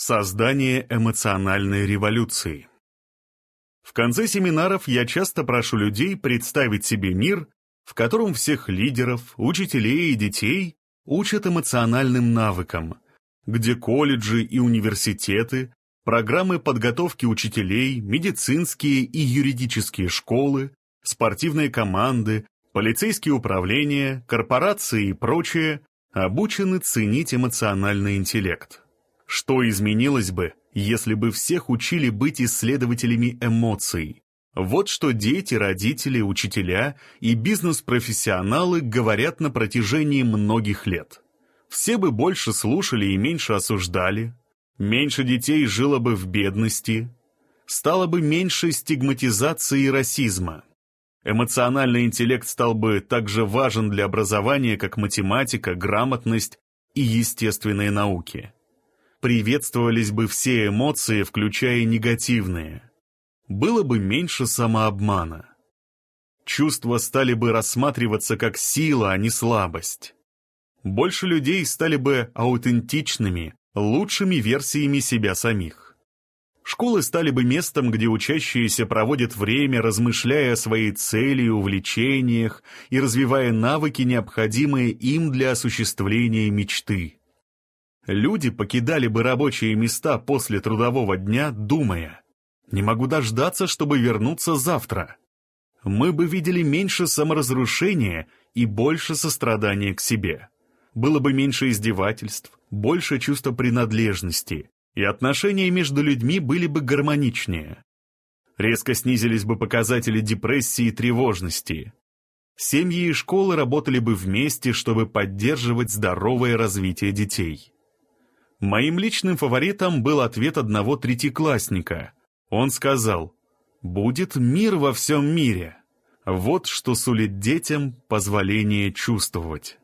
Создание эмоциональной революции. В конце семинаров я часто прошу людей представить себе мир, в котором всех лидеров, учителей и детей учат эмоциональным навыкам, где колледжи и университеты, программы подготовки учителей, медицинские и юридические школы, спортивные команды, полицейские управления, корпорации и прочее обучены ценить эмоциональный интеллект. Что изменилось бы, если бы всех учили быть исследователями эмоций? Вот что дети, родители, учителя и бизнес-профессионалы говорят на протяжении многих лет. Все бы больше слушали и меньше осуждали, меньше детей жило бы в бедности, стало бы меньше стигматизации и расизма. Эмоциональный интеллект стал бы так же важен для образования, как математика, грамотность и естественные науки приветствовались бы все эмоции, включая негативные. Было бы меньше самообмана. Чувства стали бы рассматриваться как сила, а не слабость. Больше людей стали бы аутентичными, лучшими версиями себя самих. Школы стали бы местом, где учащиеся проводят время, размышляя о своей цели и увлечениях и развивая навыки, необходимые им для осуществления мечты. Люди покидали бы рабочие места после трудового дня, думая, «Не могу дождаться, чтобы вернуться завтра». Мы бы видели меньше саморазрушения и больше сострадания к себе. Было бы меньше издевательств, больше чувства принадлежности, и отношения между людьми были бы гармоничнее. Резко снизились бы показатели депрессии и тревожности. Семьи и школы работали бы вместе, чтобы поддерживать здоровое развитие детей. Моим личным фаворитом был ответ одного третьеклассника. Он сказал, «Будет мир во всем мире». Вот что сулит детям позволение чувствовать.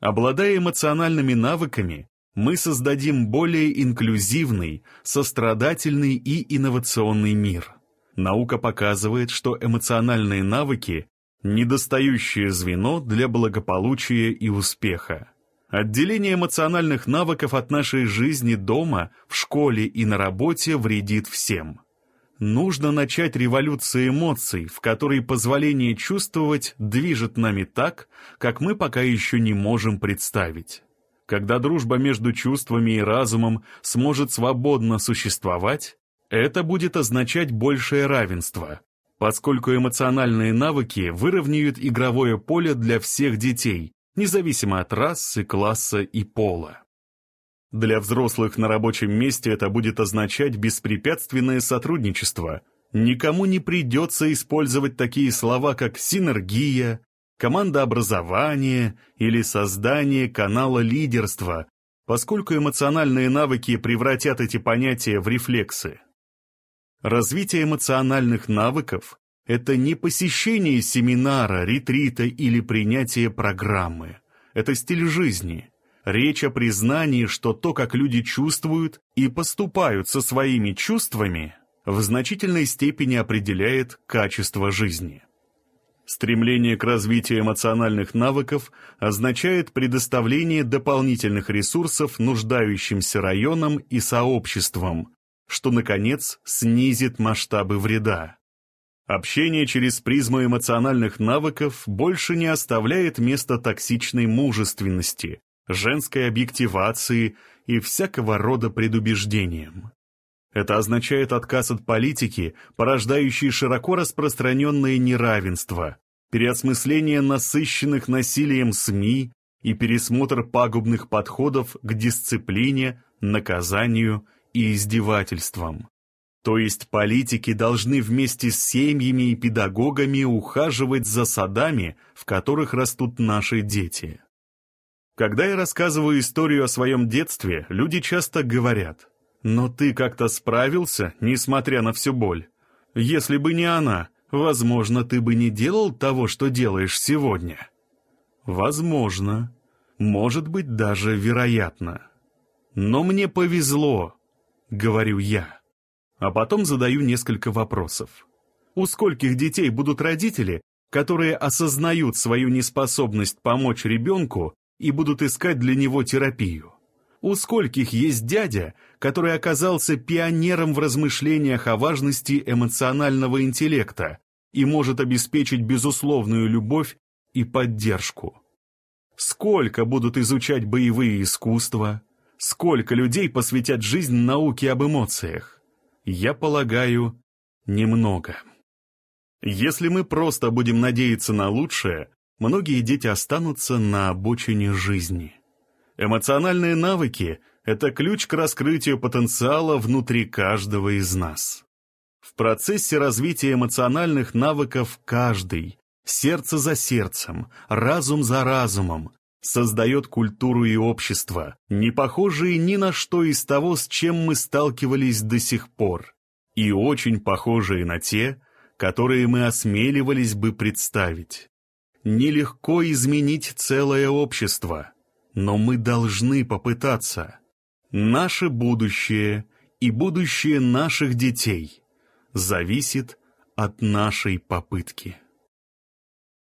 Обладая эмоциональными навыками, мы создадим более инклюзивный, сострадательный и инновационный мир. Наука показывает, что эмоциональные навыки – недостающее звено для благополучия и успеха. Отделение эмоциональных навыков от нашей жизни дома, в школе и на работе вредит всем. Нужно начать революцию эмоций, в которой позволение чувствовать движет нами так, как мы пока еще не можем представить. Когда дружба между чувствами и разумом сможет свободно существовать, это будет означать большее равенство, поскольку эмоциональные навыки выровняют игровое поле для всех детей, независимо от расы, класса и пола. Для взрослых на рабочем месте это будет означать беспрепятственное сотрудничество. Никому не придется использовать такие слова, как синергия, командообразование или создание канала лидерства, поскольку эмоциональные навыки превратят эти понятия в рефлексы. Развитие эмоциональных навыков это не посещение семинара, ретрита или принятие программы. Это стиль жизни. Речь о признании, что то, как люди чувствуют и поступают со своими чувствами, в значительной степени определяет качество жизни. Стремление к развитию эмоциональных навыков означает предоставление дополнительных ресурсов нуждающимся районам и сообществам, что, наконец, снизит масштабы вреда. Общение через призму эмоциональных навыков больше не оставляет места токсичной мужественности, женской объективации и всякого рода предубеждениям. Это означает отказ от политики, порождающей широко распространенное неравенство, переосмысление насыщенных насилием СМИ и пересмотр пагубных подходов к дисциплине, наказанию и издевательствам. То есть политики должны вместе с семьями и педагогами ухаживать за садами, в которых растут наши дети. Когда я рассказываю историю о своем детстве, люди часто говорят, «Но ты как-то справился, несмотря на всю боль. Если бы не она, возможно, ты бы не делал того, что делаешь сегодня». Возможно. Может быть, даже вероятно. Но мне повезло, говорю я а потом задаю несколько вопросов. У скольких детей будут родители, которые осознают свою неспособность помочь ребенку и будут искать для него терапию? У скольких есть дядя, который оказался пионером в размышлениях о важности эмоционального интеллекта и может обеспечить безусловную любовь и поддержку. Сколько будут изучать боевые искусства, сколько людей посвятят жизнь науке об эмоциях? Я полагаю, немного. Если мы просто будем надеяться на лучшее, многие дети останутся на обочине жизни. Эмоциональные навыки — это ключ к раскрытию потенциала внутри каждого из нас. В процессе развития эмоциональных навыков каждый, сердце за сердцем, разум за разумом, создает культуру и общество, не похожие ни на что из того, с чем мы сталкивались до сих пор, и очень похожие на те, которые мы осмеливались бы представить. Нелегко изменить целое общество, но мы должны попытаться. Наше будущее и будущее наших детей зависит от нашей попытки.